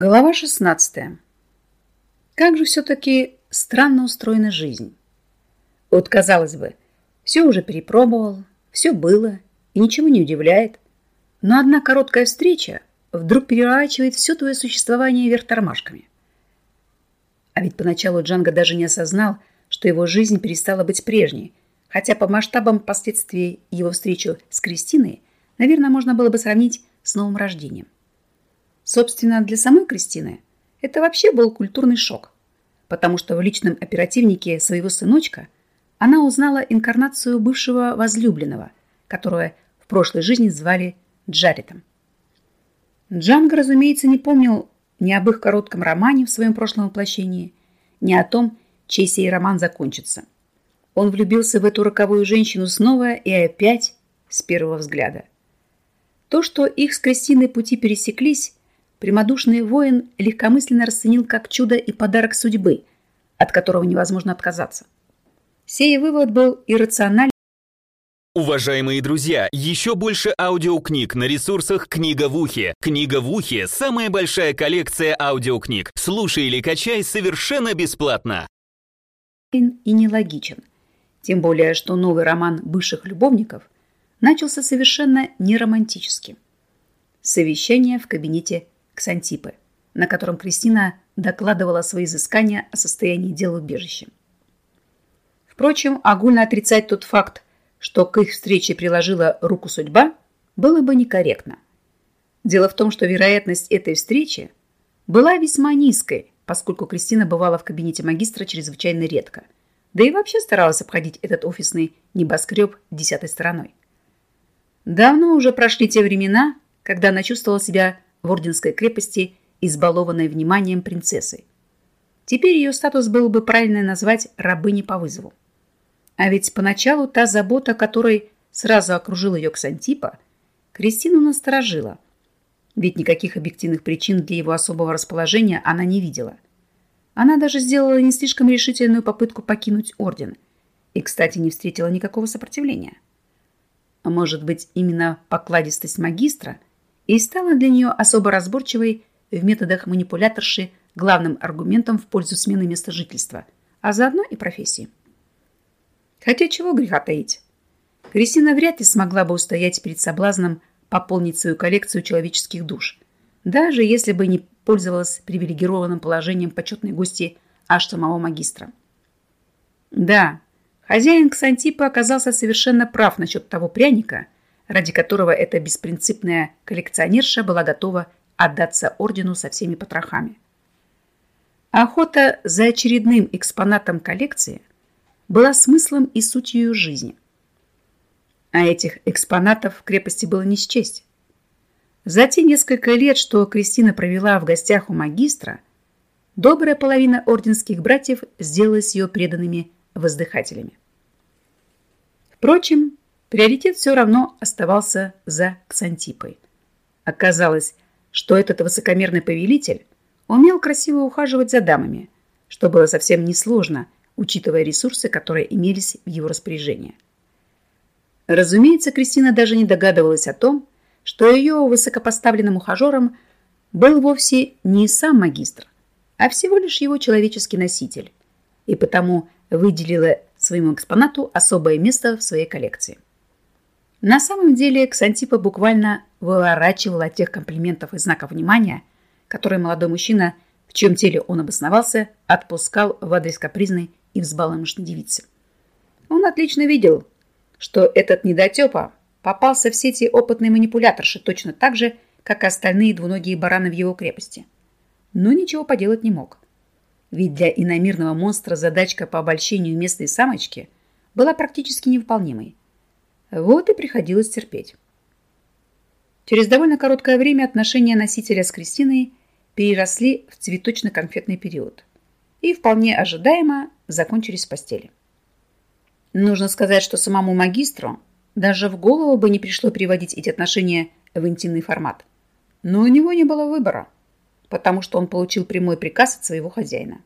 Глава 16. Как же все-таки странно устроена жизнь. Вот, казалось бы, все уже перепробовал, все было и ничего не удивляет. Но одна короткая встреча вдруг переворачивает все твое существование вверх тормашками. А ведь поначалу Джанго даже не осознал, что его жизнь перестала быть прежней, хотя по масштабам последствий его встречи с Кристиной, наверное, можно было бы сравнить с новым рождением. Собственно, для самой Кристины это вообще был культурный шок, потому что в личном оперативнике своего сыночка она узнала инкарнацию бывшего возлюбленного, которого в прошлой жизни звали Джаритом. Джанго, разумеется, не помнил ни об их коротком романе в своем прошлом воплощении, ни о том, чей сей роман закончится. Он влюбился в эту роковую женщину снова и опять с первого взгляда. То, что их с Кристиной пути пересеклись, прямодушный воин легкомысленно расценил как чудо и подарок судьбы, от которого невозможно отказаться. Сей вывод был иррациональным. Уважаемые друзья, еще больше аудиокниг на ресурсах «Книга в ухе». «Книга в ухе» — самая большая коллекция аудиокниг. Слушай или качай совершенно бесплатно. И нелогичен. Тем более, что новый роман бывших любовников начался совершенно неромантически. Совещание в кабинете Ксантипы, на котором Кристина докладывала свои изыскания о состоянии дел в убежище. Впрочем, огульно отрицать тот факт, что к их встрече приложила руку судьба, было бы некорректно. Дело в том, что вероятность этой встречи была весьма низкой, поскольку Кристина бывала в кабинете магистра чрезвычайно редко, да и вообще старалась обходить этот офисный небоскреб десятой стороной. Давно уже прошли те времена, когда она чувствовала себя в Орденской крепости, избалованной вниманием принцессой. Теперь ее статус было бы правильно назвать рабыней по вызову. А ведь поначалу та забота, которой сразу окружил ее Ксантипа, Кристину насторожила. Ведь никаких объективных причин для его особого расположения она не видела. Она даже сделала не слишком решительную попытку покинуть орден и, кстати, не встретила никакого сопротивления. А может быть, именно покладистость магистра – и стала для нее особо разборчивой в методах манипуляторши главным аргументом в пользу смены места жительства, а заодно и профессии. Хотя чего греха таить? Кристина вряд ли смогла бы устоять перед соблазном пополнить свою коллекцию человеческих душ, даже если бы не пользовалась привилегированным положением почетной гости аж самого магистра. Да, хозяин Ксантипа оказался совершенно прав насчет того пряника – ради которого эта беспринципная коллекционерша была готова отдаться ордену со всеми потрохами. Охота за очередным экспонатом коллекции была смыслом и сутью жизни. А этих экспонатов в крепости было не счесть. За те несколько лет, что Кристина провела в гостях у магистра, добрая половина орденских братьев сделалась ее преданными воздыхателями. Впрочем, Приоритет все равно оставался за Ксантипой. Оказалось, что этот высокомерный повелитель умел красиво ухаживать за дамами, что было совсем несложно, учитывая ресурсы, которые имелись в его распоряжении. Разумеется, Кристина даже не догадывалась о том, что ее высокопоставленным ухажером был вовсе не сам магистр, а всего лишь его человеческий носитель, и потому выделила своему экспонату особое место в своей коллекции. На самом деле Ксантипа буквально выворачивала от тех комплиментов и знаков внимания, которые молодой мужчина, в чьем теле он обосновался, отпускал в адрес капризной и взбаломошной девицы. Он отлично видел, что этот недотепа попался в сети опытной манипуляторши точно так же, как и остальные двуногие бараны в его крепости. Но ничего поделать не мог. Ведь для иномирного монстра задачка по обольщению местной самочки была практически невыполнимой. Вот и приходилось терпеть. Через довольно короткое время отношения носителя с Кристиной переросли в цветочно-конфетный период и вполне ожидаемо закончились в постели. Нужно сказать, что самому магистру даже в голову бы не пришло приводить эти отношения в интимный формат. Но у него не было выбора, потому что он получил прямой приказ от своего хозяина.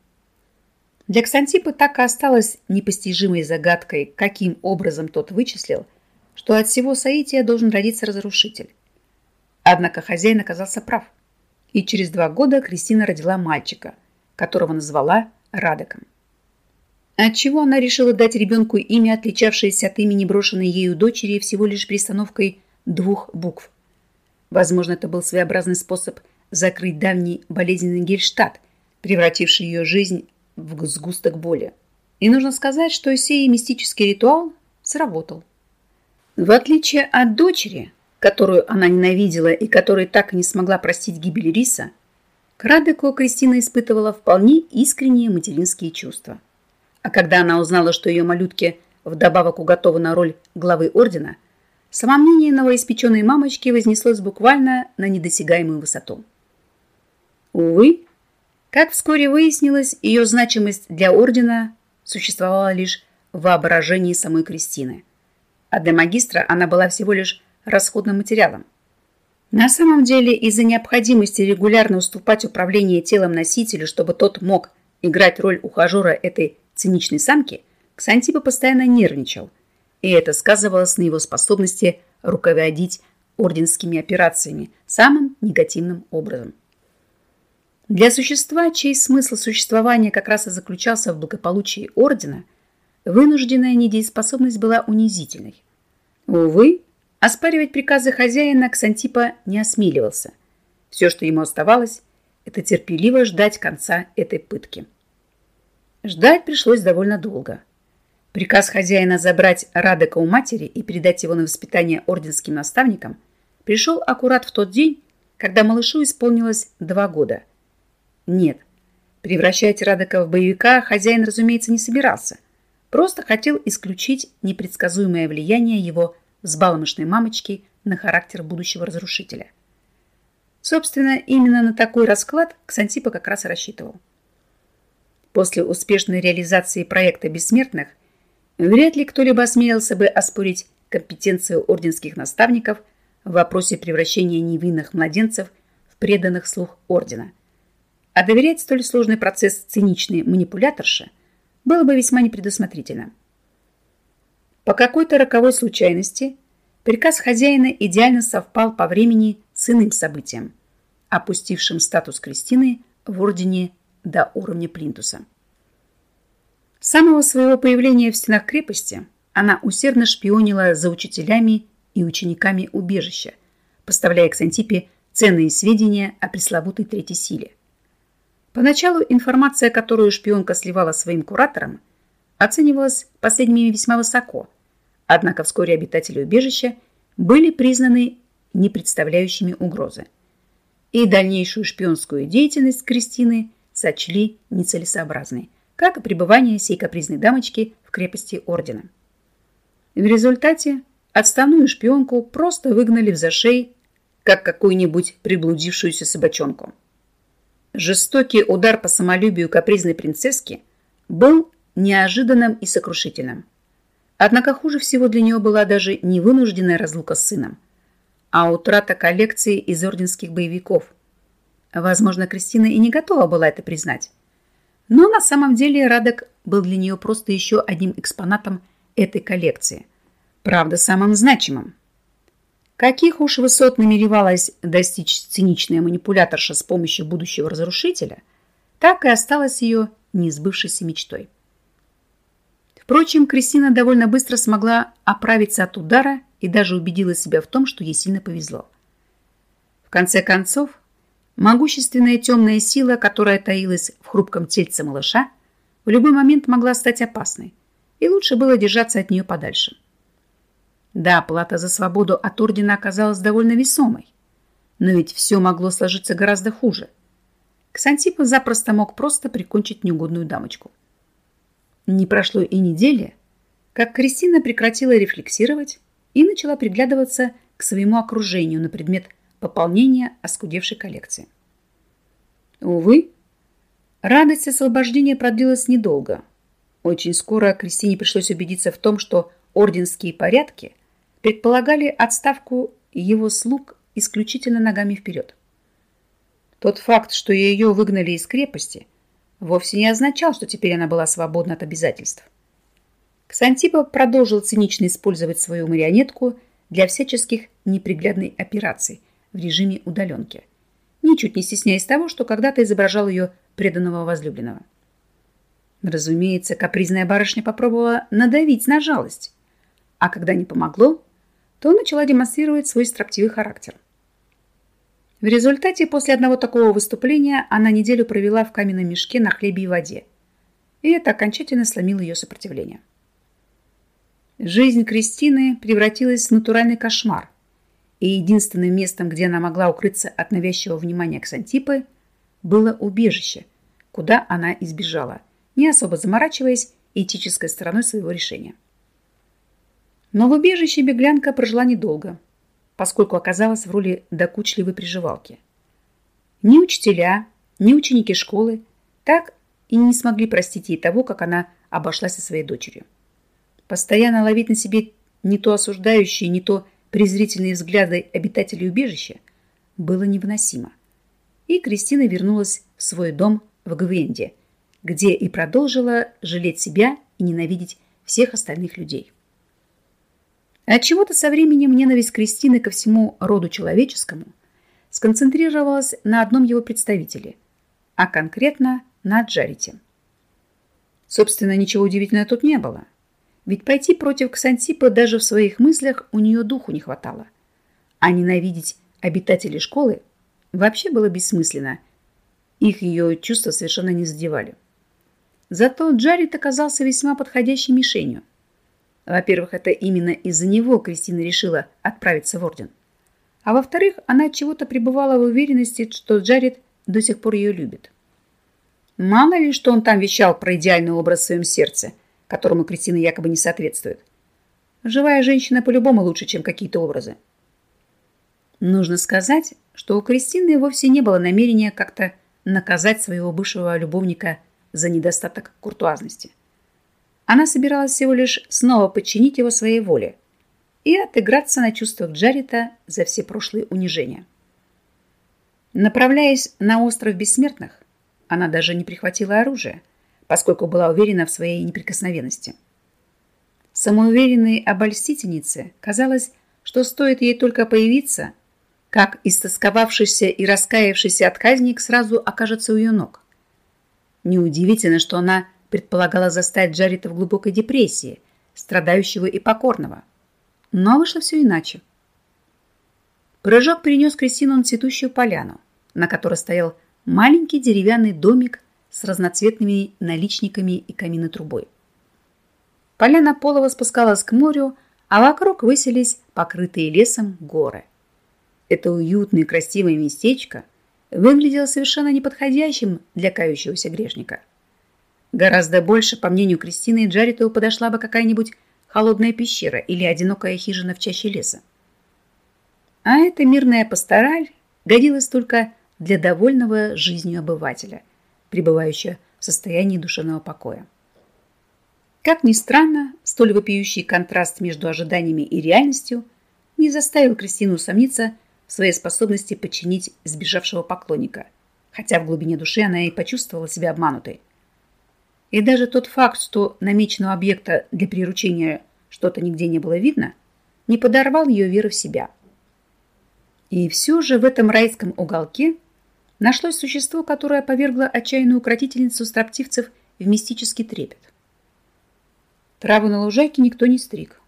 Для Ксантипы так и осталось непостижимой загадкой, каким образом тот вычислил, что от всего соития должен родиться разрушитель. Однако хозяин оказался прав. И через два года Кристина родила мальчика, которого назвала Радоком. Отчего она решила дать ребенку имя, отличавшееся от имени брошенной ею дочери всего лишь перестановкой двух букв. Возможно, это был своеобразный способ закрыть давний болезненный гельштадт, превративший ее жизнь в сгусток боли. И нужно сказать, что сей мистический ритуал сработал. В отличие от дочери, которую она ненавидела и которой так и не смогла простить гибель Риса, к Радеку Кристина испытывала вполне искренние материнские чувства. А когда она узнала, что ее малютке вдобавок уготована роль главы ордена, самомнение новоиспеченной мамочки вознеслось буквально на недосягаемую высоту. Увы, как вскоре выяснилось, ее значимость для ордена существовала лишь в воображении самой Кристины. А для магистра она была всего лишь расходным материалом. На самом деле, из-за необходимости регулярно уступать управление телом носителю, чтобы тот мог играть роль ухажера этой циничной самки, Ксантипа постоянно нервничал, и это сказывалось на его способности руководить орденскими операциями самым негативным образом. Для существа, чей смысл существования как раз и заключался в благополучии ордена, вынужденная недееспособность была унизительной. Увы, оспаривать приказы хозяина Ксантипа не осмеливался. Все, что ему оставалось, это терпеливо ждать конца этой пытки. Ждать пришлось довольно долго. Приказ хозяина забрать Радека у матери и передать его на воспитание орденским наставникам пришел аккурат в тот день, когда малышу исполнилось два года. Нет, превращать Радека в боевика хозяин, разумеется, не собирался. Просто хотел исключить непредсказуемое влияние его взбаломышной мамочки на характер будущего разрушителя. Собственно, именно на такой расклад Ксантипа как раз и рассчитывал. После успешной реализации проекта «Бессмертных» вряд ли кто-либо осмелился бы оспорить компетенцию орденских наставников в вопросе превращения невинных младенцев в преданных слух ордена. А доверять столь сложный процесс циничной манипуляторше было бы весьма непредусмотрительно. По какой-то роковой случайности приказ хозяина идеально совпал по времени с иным событием, опустившим статус Кристины в ордене до уровня плинтуса. С самого своего появления в стенах крепости она усердно шпионила за учителями и учениками убежища, поставляя к Сантипе ценные сведения о пресловутой третьей силе. Поначалу информация, которую шпионка сливала своим кураторам, оценивалась последними весьма высоко, однако вскоре обитатели убежища были признаны не представляющими угрозы. И дальнейшую шпионскую деятельность Кристины – сочли нецелесообразной, как и пребывание сей капризной дамочки в крепости ордена. В результате отставную шпионку просто выгнали в зашей, как какую-нибудь приблудившуюся собачонку. Жестокий удар по самолюбию капризной принцесски был неожиданным и сокрушительным. Однако хуже всего для нее была даже не вынужденная разлука с сыном, а утрата коллекции из орденских боевиков – Возможно, Кристина и не готова была это признать. Но на самом деле Радек был для нее просто еще одним экспонатом этой коллекции. Правда, самым значимым. Каких уж высот намеревалась достичь циничная манипуляторша с помощью будущего разрушителя, так и осталась ее несбывшейся мечтой. Впрочем, Кристина довольно быстро смогла оправиться от удара и даже убедила себя в том, что ей сильно повезло. В конце концов, Могущественная темная сила, которая таилась в хрупком тельце малыша, в любой момент могла стать опасной, и лучше было держаться от нее подальше. Да, плата за свободу от ордена оказалась довольно весомой, но ведь все могло сложиться гораздо хуже. Ксантипа запросто мог просто прикончить неугодную дамочку. Не прошло и недели, как Кристина прекратила рефлексировать и начала приглядываться к своему окружению на предмет пополнения оскудевшей коллекции. Увы, радость освобождения продлилась недолго. Очень скоро Кристине пришлось убедиться в том, что орденские порядки предполагали отставку его слуг исключительно ногами вперед. Тот факт, что ее выгнали из крепости, вовсе не означал, что теперь она была свободна от обязательств. Ксантипа продолжил цинично использовать свою марионетку для всяческих неприглядных операций – в режиме удаленки. ничуть не стесняясь того, что когда-то изображал ее преданного возлюбленного. Разумеется, капризная барышня попробовала надавить на жалость, а когда не помогло, то начала демонстрировать свой строптивый характер. В результате после одного такого выступления она неделю провела в каменном мешке на хлебе и воде, и это окончательно сломило ее сопротивление. Жизнь Кристины превратилась в натуральный кошмар, и единственным местом, где она могла укрыться от навязчивого внимания Ксантипы, было убежище, куда она избежала, не особо заморачиваясь этической стороной своего решения. Но в убежище беглянка прожила недолго, поскольку оказалась в роли докучливой приживалки. Ни учителя, ни ученики школы так и не смогли простить ей того, как она обошлась со своей дочерью. Постоянно ловить на себе не то осуждающие, не то презрительные взгляды обитателей убежища было невыносимо. И Кристина вернулась в свой дом в Гвенде, где и продолжила жалеть себя и ненавидеть всех остальных людей. Отчего-то со временем ненависть Кристины ко всему роду человеческому сконцентрировалась на одном его представителе, а конкретно на Джарите. Собственно, ничего удивительного тут не было. Ведь пойти против Ксантипа даже в своих мыслях у нее духу не хватало. А ненавидеть обитателей школы вообще было бессмысленно. Их ее чувства совершенно не задевали. Зато Джаред оказался весьма подходящей мишенью. Во-первых, это именно из-за него Кристина решила отправиться в Орден. А во-вторых, она от чего-то пребывала в уверенности, что Джаред до сих пор ее любит. Мало ли, что он там вещал про идеальный образ в своем сердце – которому Кристина якобы не соответствует. Живая женщина по-любому лучше, чем какие-то образы. Нужно сказать, что у Кристины вовсе не было намерения как-то наказать своего бывшего любовника за недостаток куртуазности. Она собиралась всего лишь снова подчинить его своей воле и отыграться на чувствах Джарита за все прошлые унижения. Направляясь на остров Бессмертных, она даже не прихватила оружие – поскольку была уверена в своей неприкосновенности. Самоуверенной обольстительнице казалось, что стоит ей только появиться, как истосковавшийся и раскаявшийся отказник сразу окажется у ее ног. Неудивительно, что она предполагала застать Джарита в глубокой депрессии, страдающего и покорного. Но вышло все иначе. Прыжок перенес Кристину на цветущую поляну, на которой стоял маленький деревянный домик с разноцветными наличниками и каминотрубой. Поляна полова спускалась к морю, а вокруг высились покрытые лесом горы. Это уютное и красивое местечко выглядело совершенно неподходящим для кающегося грешника. Гораздо больше, по мнению Кристины и Джаритову, подошла бы какая-нибудь холодная пещера или одинокая хижина в чаще леса. А эта мирная пастораль годилась только для довольного жизнью обывателя – пребывающая в состоянии душевного покоя. Как ни странно, столь вопиющий контраст между ожиданиями и реальностью не заставил Кристину усомниться в своей способности подчинить сбежавшего поклонника, хотя в глубине души она и почувствовала себя обманутой. И даже тот факт, что намеченного объекта для приручения что-то нигде не было видно, не подорвал ее веры в себя. И все же в этом райском уголке нашлось существо, которое повергло отчаянную укротительницу строптивцев в мистический трепет. Траву на лужайке никто не стриг,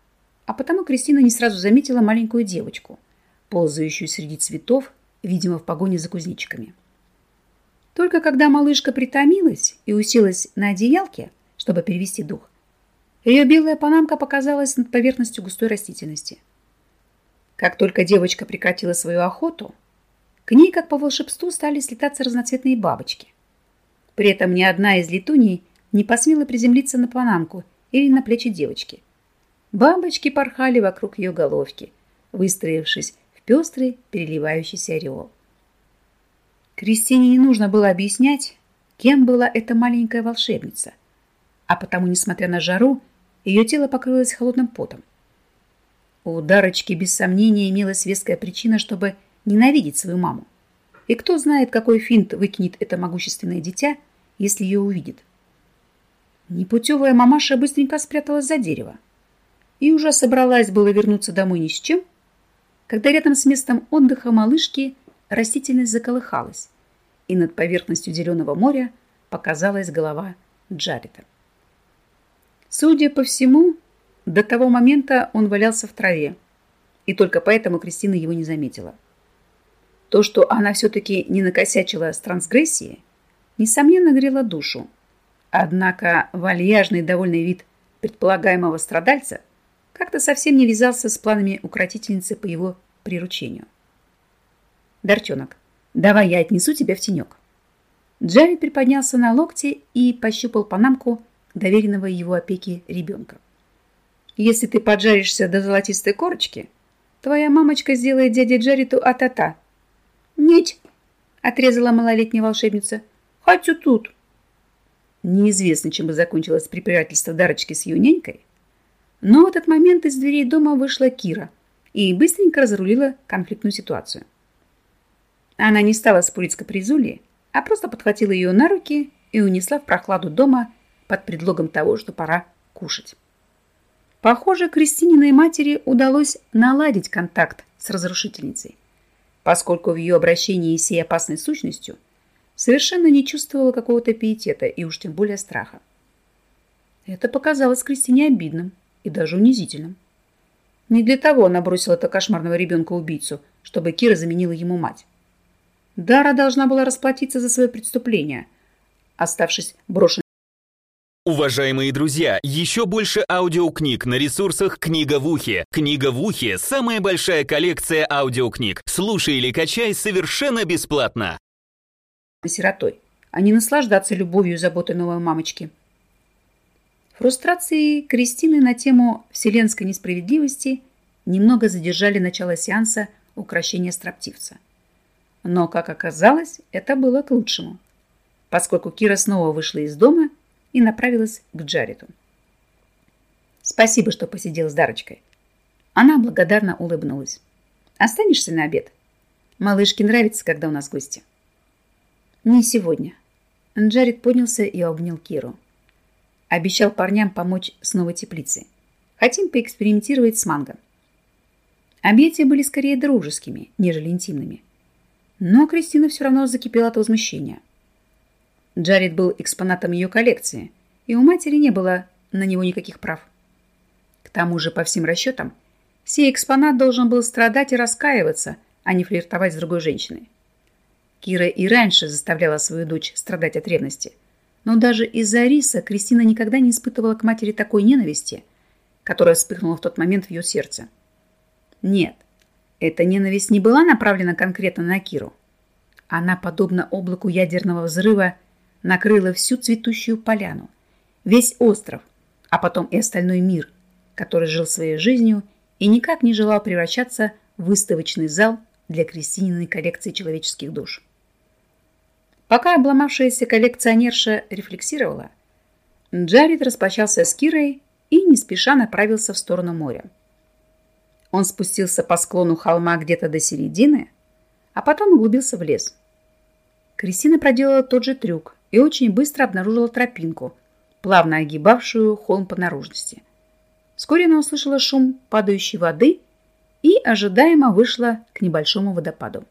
а потому Кристина не сразу заметила маленькую девочку, ползающую среди цветов, видимо, в погоне за кузнечиками. Только когда малышка притомилась и уселась на одеялке, чтобы перевести дух, ее белая панамка показалась над поверхностью густой растительности. Как только девочка прекратила свою охоту, к ней, как по волшебству, стали слетаться разноцветные бабочки. При этом ни одна из летуней не посмела приземлиться на панамку или на плечи девочки. Бабочки порхали вокруг ее головки, выстроившись в пестрый переливающийся ореол. Кристине не нужно было объяснять, кем была эта маленькая волшебница, а потому, несмотря на жару, ее тело покрылось холодным потом. У Дарочки без сомнения имелась веская причина, чтобы ненавидеть свою маму. И кто знает, какой финт выкинет это могущественное дитя, если ее увидит. Непутевая мамаша быстренько спряталась за дерево и уже собралась было вернуться домой ни с чем, когда рядом с местом отдыха малышки растительность заколыхалась, и над поверхностью зеленого моря показалась голова Джареда. Судя по всему, до того момента он валялся в траве, и только поэтому Кристина его не заметила. То, что она все-таки не накосячила с трансгрессией, несомненно грело душу. Однако вальяжный довольный вид предполагаемого страдальца как-то совсем не вязался с планами укротительницы по его приручению. «Дартенок, давай я отнесу тебя в тенек». Джаред приподнялся на локте и пощупал панамку доверенного его опеки ребенка. «Если ты поджаришься до золотистой корочки, твоя мамочка сделает дяде Джареду а-та-та». «Нет», — отрезала малолетняя волшебница, — «хочу тут». Неизвестно, чем бы закончилось препирательство Дарочки с ее нянькой, но в этот момент из дверей дома вышла Кира и быстренько разрулила конфликтную ситуацию. Она не стала спорить с капризулей, а просто подхватила ее на руки и унесла в прохладу дома под предлогом того, что пора кушать. Похоже, Кристининой матери удалось наладить контакт с разрушительницей, поскольку в ее обращении с сей опасной сущностью совершенно не чувствовала какого-то пиетета и уж тем более страха. Это показалось Кристине обидным и даже унизительным. Не для того она бросила это кошмарного ребенка-убийцу, чтобы Кира заменила ему мать. Дара должна была расплатиться за свое преступление, оставшись брошенной. Уважаемые друзья, еще больше аудиокниг на ресурсах «Книга в ухе». «Книга в ухе» — самая большая коллекция аудиокниг. Слушай или качай совершенно бесплатно. Сиротой, а не наслаждаться любовью и заботой новой мамочки. Фрустрации Кристины на тему вселенской несправедливости немного задержали начало сеанса украшения строптивца. Но, как оказалось, это было к лучшему, поскольку Кира снова вышла из дома и направилась к Джареду. «Спасибо, что посидел с Дарочкой». Она благодарно улыбнулась. «Останешься на обед? Малышке нравится, когда у нас гости». «Не сегодня». Джаред поднялся и обнял Киру. Обещал парням помочь с новой теплицей. Хотим поэкспериментировать с манго. Объятия были скорее дружескими, нежели интимными. Но Кристина все равно закипела от возмущения. Джаред был экспонатом ее коллекции, и у матери не было на него никаких прав. К тому же, по всем расчетам, сей экспонат должен был страдать и раскаиваться, а не флиртовать с другой женщиной. Кира и раньше заставляла свою дочь страдать от ревности, но даже из-за Ариса Кристина никогда не испытывала к матери такой ненависти, которая вспыхнула в тот момент в ее сердце. Нет, эта ненависть не была направлена конкретно на Киру. Она, подобно облаку ядерного взрыва, накрыла всю цветущую поляну, весь остров, а потом и остальной мир, который жил своей жизнью и никак не желал превращаться в выставочный зал для Кристининой коллекции человеческих душ. Пока обломавшаяся коллекционерша рефлексировала, Джаред распрощался с Кирой и не спеша направился в сторону моря. Он спустился по склону холма где-то до середины, а потом углубился в лес. Кристина проделала тот же трюк и очень быстро обнаружила тропинку, плавно огибавшую холм по наружности. Вскоре она услышала шум падающей воды и ожидаемо вышла к небольшому водопаду.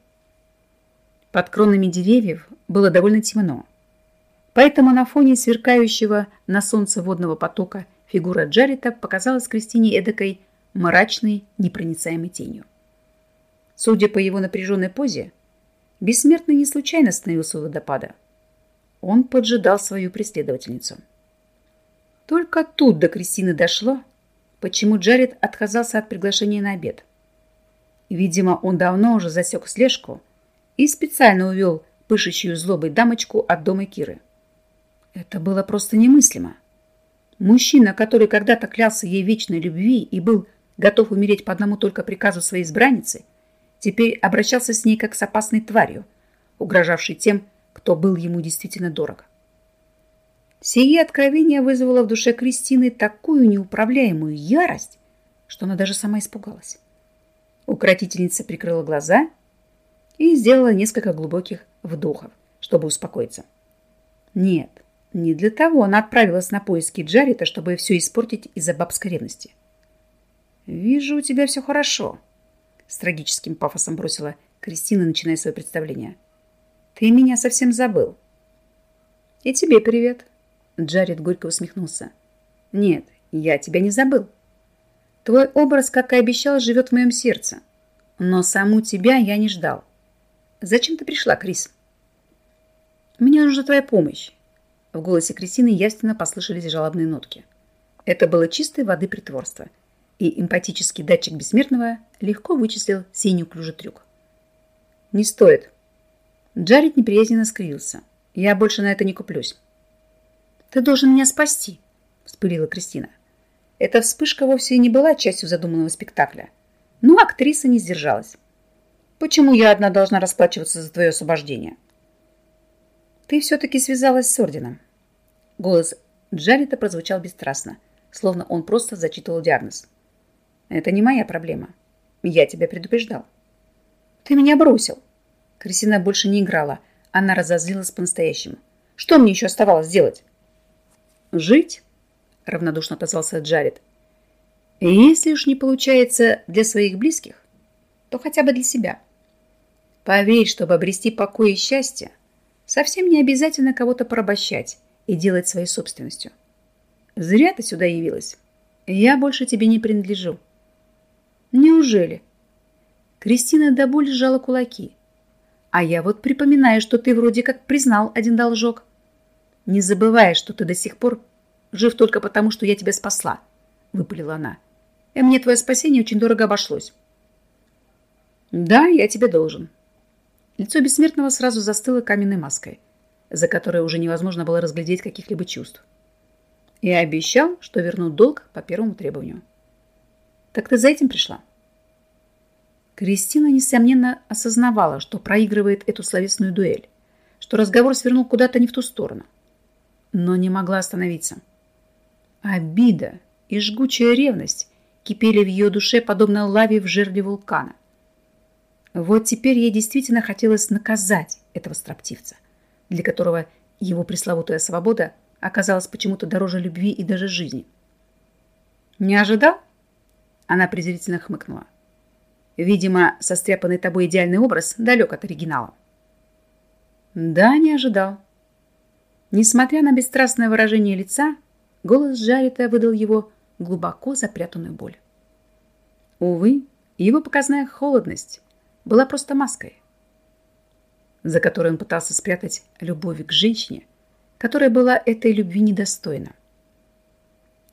Под кронами деревьев было довольно темно, поэтому на фоне сверкающего на солнце водного потока фигура Джарита показалась Кристине эдакой мрачной, непроницаемой тенью. Судя по его напряженной позе, бессмертный не случайно остановился у водопада. Он поджидал свою преследовательницу. Только тут до Кристины дошло, почему Джаред отказался от приглашения на обед. Видимо, он давно уже засек слежку и специально увел пышущую злобой дамочку от дома Киры. Это было просто немыслимо. Мужчина, который когда-то клялся ей вечной любви и был готов умереть по одному только приказу своей избранницы, теперь обращался с ней как с опасной тварью, угрожавшей тем, кто был ему действительно дорог. Сие откровение вызвало в душе Кристины такую неуправляемую ярость, что она даже сама испугалась. Укротительница прикрыла глаза и сделала несколько глубоких вдохов, чтобы успокоиться. Нет, не для того она отправилась на поиски Джарита, чтобы все испортить из-за бабской ревности. «Вижу, у тебя все хорошо», — с трагическим пафосом бросила Кристина, начиная свое представление. «Ты меня совсем забыл». «И тебе привет», — Джаред горько усмехнулся. «Нет, я тебя не забыл. Твой образ, как и обещал, живет в моем сердце. Но саму тебя я не ждал. Зачем ты пришла, Крис?» «Мне нужна твоя помощь». В голосе Кристины явственно послышались жалобные нотки. Это было чистой воды притворство, и эмпатический датчик бессмертного легко вычислил сей неуклюжий трюк. «Не стоит». Джаред неприязненно скривился. «Я больше на это не куплюсь». «Ты должен меня спасти», – вспылила Кристина. Эта вспышка вовсе не была частью задуманного спектакля, но актриса не сдержалась. «Почему я одна должна расплачиваться за твое освобождение?» «Ты все-таки связалась с орденом». Голос Джареда прозвучал бесстрастно, словно он просто зачитывал диагноз. «Это не моя проблема. Я тебя предупреждал». «Ты меня бросил!» Кристина больше не играла. Она разозлилась по-настоящему. «Что мне еще оставалось делать?» «Жить?» — равнодушно отозвался Джаред. «Если уж не получается для своих близких, то хотя бы для себя. Поверь, чтобы обрести покой и счастье, совсем не обязательно кого-то порабощать и делать своей собственностью. Зря ты сюда явилась. Я больше тебе не принадлежу». «Неужели?» Кристина до боли сжала кулаки. А я вот припоминаю, что ты вроде как признал один должок. Не забывай, что ты до сих пор жив только потому, что я тебя спасла, выпалила она. И мне твое спасение очень дорого обошлось. Да, я тебе должен. Лицо бессмертного сразу застыло каменной маской, за которой уже невозможно было разглядеть каких-либо чувств. И обещал, что верну долг по первому требованию. Так ты за этим пришла? Кристина, несомненно, осознавала, что проигрывает эту словесную дуэль, что разговор свернул куда-то не в ту сторону. Но не могла остановиться. Обида и жгучая ревность кипели в ее душе, подобно лаве в жерле вулкана. Вот теперь ей действительно хотелось наказать этого строптивца, для которого его пресловутая свобода оказалась почему-то дороже любви и даже жизни. «Не ожидал?» Она презрительно хмыкнула. Видимо, состряпанный тобой идеальный образ далек от оригинала. Да, не ожидал. Несмотря на бесстрастное выражение лица, голос Джарита выдал его глубоко запрятанную боль. Увы, его показная холодность была просто маской, за которой он пытался спрятать любовь к женщине, которая была этой любви недостойна.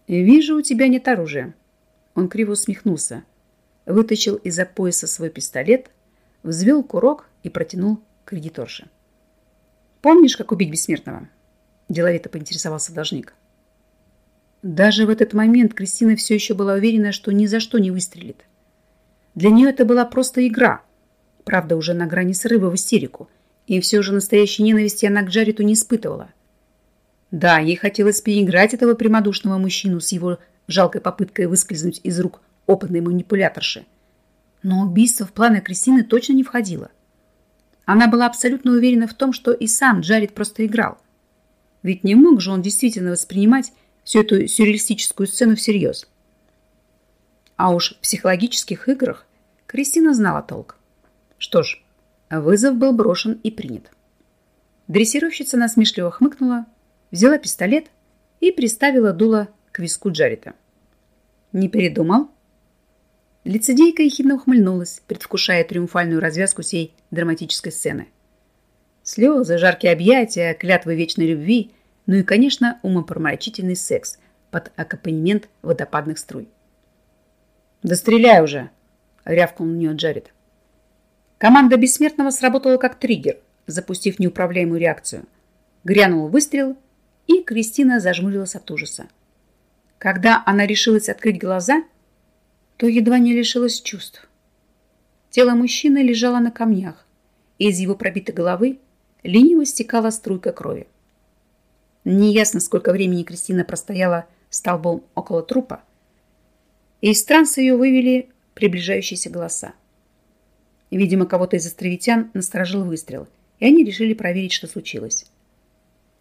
«Вижу, у тебя нет оружия». Он криво усмехнулся, вытащил из-за пояса свой пистолет, взвел курок и протянул кредиторше. «Помнишь, как убить бессмертного?» Деловито поинтересовался должник. Даже в этот момент Кристина все еще была уверена, что ни за что не выстрелит. Для нее это была просто игра. Правда, уже на грани срыва в истерику. И все же настоящей ненависти она к Джариту не испытывала. Да, ей хотелось переиграть этого прямодушного мужчину с его жалкой попыткой выскользнуть из рук опытной манипуляторши. Но убийство в планы Кристины точно не входило. Она была абсолютно уверена в том, что и сам Джаред просто играл. Ведь не мог же он действительно воспринимать всю эту сюрреалистическую сцену всерьез. А уж в психологических играх Кристина знала толк. Что ж, вызов был брошен и принят. Дрессировщица насмешливо хмыкнула, взяла пистолет и приставила дуло к виску Джарита. «Не передумал?» Лицедейка ехидно ухмыльнулась, предвкушая триумфальную развязку сей драматической сцены. Слезы, жаркие объятия, клятвы вечной любви, ну и, конечно, умопромрачительный секс под аккомпанемент водопадных струй. «Да стреляй уже!» — рявкнул на нее Джаред. Команда Бессмертного сработала как триггер, запустив неуправляемую реакцию. Грянул выстрел, и Кристина зажмурилась от ужаса. Когда она решилась открыть глаза — то едва не лишилась чувств. Тело мужчины лежало на камнях, и из его пробитой головы лениво стекала струйка крови. Неясно, сколько времени Кристина простояла столбом около трупа, и из транса ее вывели приближающиеся голоса. Видимо, кого-то из островитян насторожил выстрел, и они решили проверить, что случилось.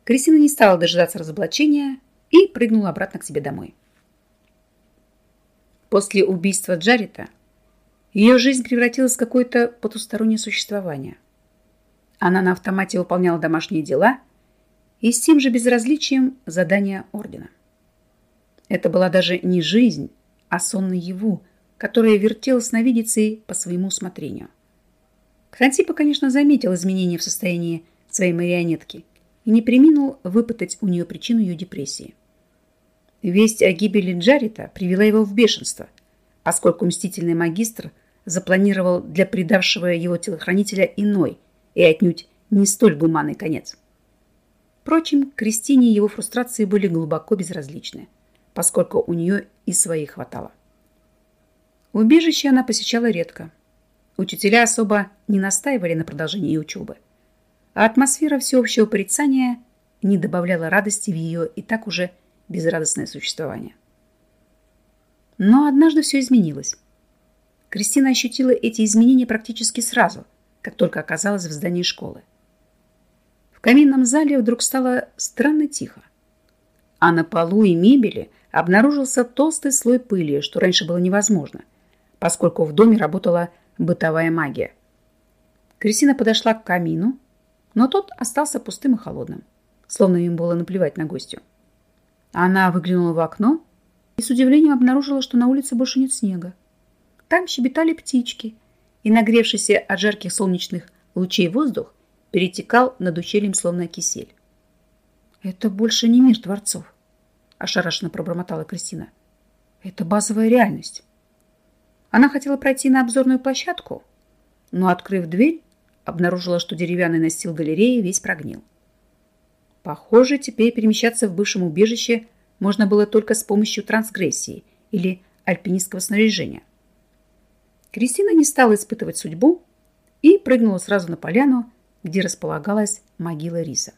Кристина не стала дожидаться разоблачения и прыгнула обратно к себе домой. После убийства Джарита Ее жизнь превратилась в какое-то потустороннее существование. Она на автомате выполняла домашние дела и с тем же безразличием задания ордена. Это была даже не жизнь, а сон наяву, которая вертела сновидицей по своему усмотрению. Ксантипа, конечно, заметил изменения в состоянии своей марионетки и не приминул выпытать у нее причину ее депрессии. Весть о гибели Джарита привела его в бешенство, поскольку мстительный магистр запланировал для предавшего его телохранителя иной и отнюдь не столь гуманный конец. Впрочем, Кристине его фрустрации были глубоко безразличны, поскольку у нее и своих хватало. Убежище она посещала редко. Учителя особо не настаивали на продолжении учебы, а атмосфера всеобщего порицания не добавляла радости в ее и так уже безрадостное существование. Но однажды все изменилось. Кристина ощутила эти изменения практически сразу, как только оказалась в здании школы. В каминном зале вдруг стало странно тихо, а на полу и мебели обнаружился толстый слой пыли, что раньше было невозможно, поскольку в доме работала бытовая магия. Кристина подошла к камину, но тот остался пустым и холодным, словно им было наплевать на гостю. Она выглянула в окно и с удивлением обнаружила, что на улице больше нет снега. Там щебетали птички, и нагревшийся от жарких солнечных лучей воздух перетекал над ущельем, словно кисель. «Это больше не мир творцов», – ошарашенно пробормотала Кристина. «Это базовая реальность». Она хотела пройти на обзорную площадку, но, открыв дверь, обнаружила, что деревянный настил галереи весь прогнил. Похоже, теперь перемещаться в бывшем убежище можно было только с помощью трансгрессии или альпинистского снаряжения. Кристина не стала испытывать судьбу и прыгнула сразу на поляну, где располагалась могила Риса.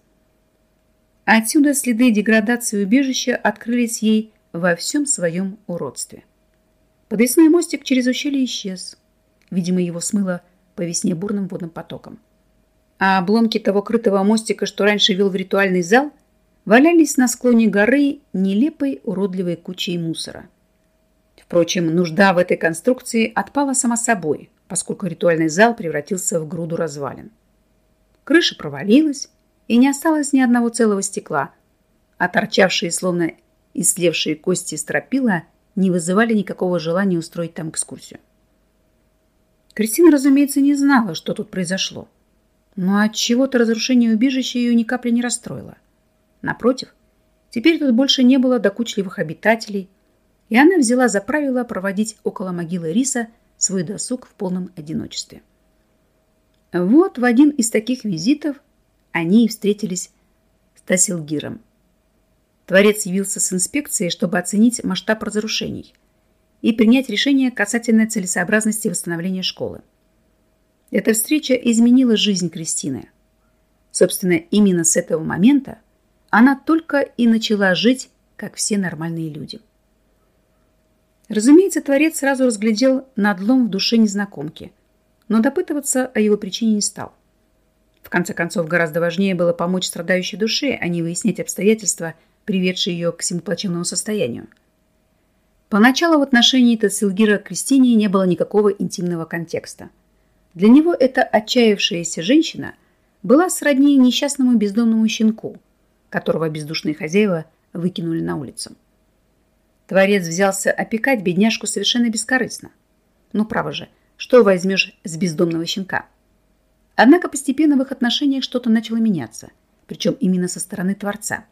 Отсюда следы деградации убежища открылись ей во всем своем уродстве. Подвесной мостик через ущелье исчез. Видимо, его смыло по весне бурным водным потоком а обломки того крытого мостика, что раньше вел в ритуальный зал, валялись на склоне горы нелепой уродливой кучей мусора. Впрочем, нужда в этой конструкции отпала сама собой, поскольку ритуальный зал превратился в груду развалин. Крыша провалилась, и не осталось ни одного целого стекла, а торчавшие, словно ислевшие кости стропила, не вызывали никакого желания устроить там экскурсию. Кристина, разумеется, не знала, что тут произошло. Но от чего-то разрушение убежища ее ни капли не расстроило. Напротив, теперь тут больше не было докучливых обитателей, и она взяла за правило проводить около могилы Риса свой досуг в полном одиночестве. Вот в один из таких визитов они и встретились с Тасилгиром. Творец явился с инспекцией, чтобы оценить масштаб разрушений и принять решение касательно целесообразности восстановления школы. Эта встреча изменила жизнь Кристины. Собственно, именно с этого момента она только и начала жить, как все нормальные люди. Разумеется, Творец сразу разглядел надлом в душе незнакомки, но допытываться о его причине не стал. В конце концов, гораздо важнее было помочь страдающей душе, а не выяснять обстоятельства, приведшие ее к всему состоянию. Поначалу в отношении Тасилгира к Кристине не было никакого интимного контекста – для него эта отчаявшаяся женщина была сродни несчастному бездомному щенку, которого бездушные хозяева выкинули на улицу. Творец взялся опекать бедняжку совершенно бескорыстно. Ну, право же, что возьмешь с бездомного щенка? Однако постепенно в их отношениях что-то начало меняться, причем именно со стороны Творца.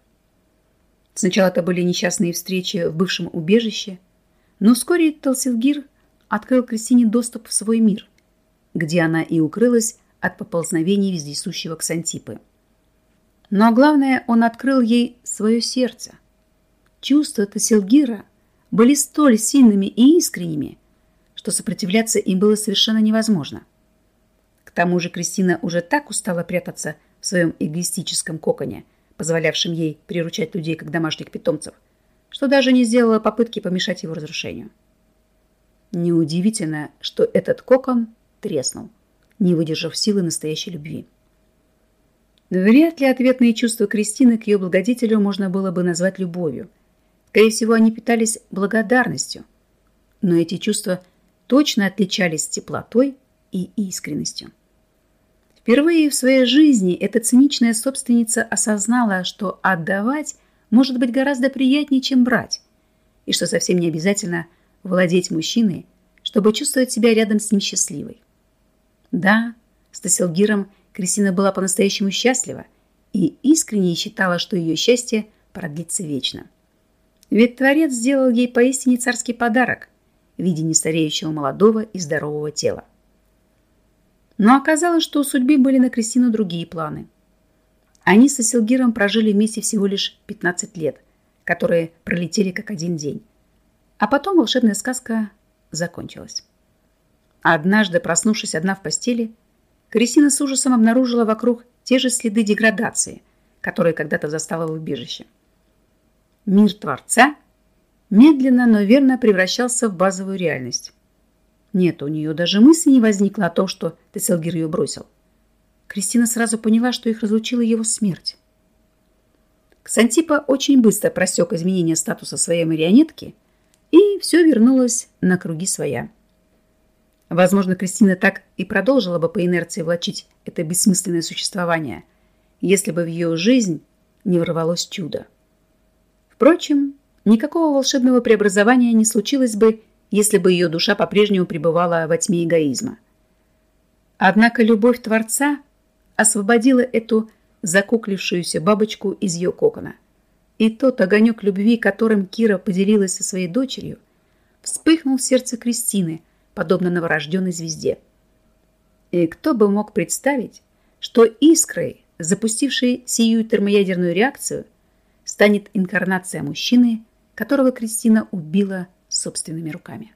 Сначала это были несчастные встречи в бывшем убежище, но вскоре Талсилгир открыл Кристине доступ в свой мир, где она и укрылась от поползновений вездесущего Ксантипы. Но главное, он открыл ей свое сердце. Чувства Тасилгира были столь сильными и искренними, что сопротивляться им было совершенно невозможно. К тому же Кристина уже так устала прятаться в своем эгоистическом коконе, позволявшем ей приручать людей как домашних питомцев, что даже не сделала попытки помешать его разрушению. Неудивительно, что этот кокон треснул, не выдержав силы настоящей любви. Вряд ли ответные чувства Кристины к ее благодетелю можно было бы назвать любовью. Скорее всего, они питались благодарностью. Но эти чувства точно отличались теплотой и искренностью. Впервые в своей жизни эта циничная собственница осознала, что отдавать может быть гораздо приятнее, чем брать, и что совсем не обязательно владеть мужчиной, чтобы чувствовать себя рядом с ним счастливой. Да, с Тасилгиром Кристина была по-настоящему счастлива и искренне считала, что ее счастье продлится вечно. Ведь Творец сделал ей поистине царский подарок в виде нестареющего молодого и здорового тела. Но оказалось, что у судьбы были на Кристину другие планы. Они с Асилгиром прожили вместе всего лишь 15 лет, которые пролетели как один день. А потом волшебная сказка закончилась. Однажды, проснувшись одна в постели, Кристина с ужасом обнаружила вокруг те же следы деградации, которые когда-то застала в убежище. Мир Творца медленно, но верно превращался в базовую реальность. Нет, у нее даже мысли не возникло о том, что Тесселгир ее бросил. Кристина сразу поняла, что их разлучила его смерть. Ксантипа очень быстро просек изменение статуса своей марионетки, и все вернулось на круги своя. Возможно, Кристина так и продолжила бы по инерции влачить это бессмысленное существование, если бы в ее жизнь не ворвалось чудо. Впрочем, никакого волшебного преобразования не случилось бы, если бы ее душа по-прежнему пребывала во тьме эгоизма. Однако любовь Творца освободила эту закуклившуюся бабочку из ее кокона. И тот огонек любви, которым Кира поделилась со своей дочерью, вспыхнул в сердце Кристины, подобно новорожденной звезде. И кто бы мог представить, что искрой, запустившей сию термоядерную реакцию, станет инкарнация мужчины, которого Кристина убила собственными руками.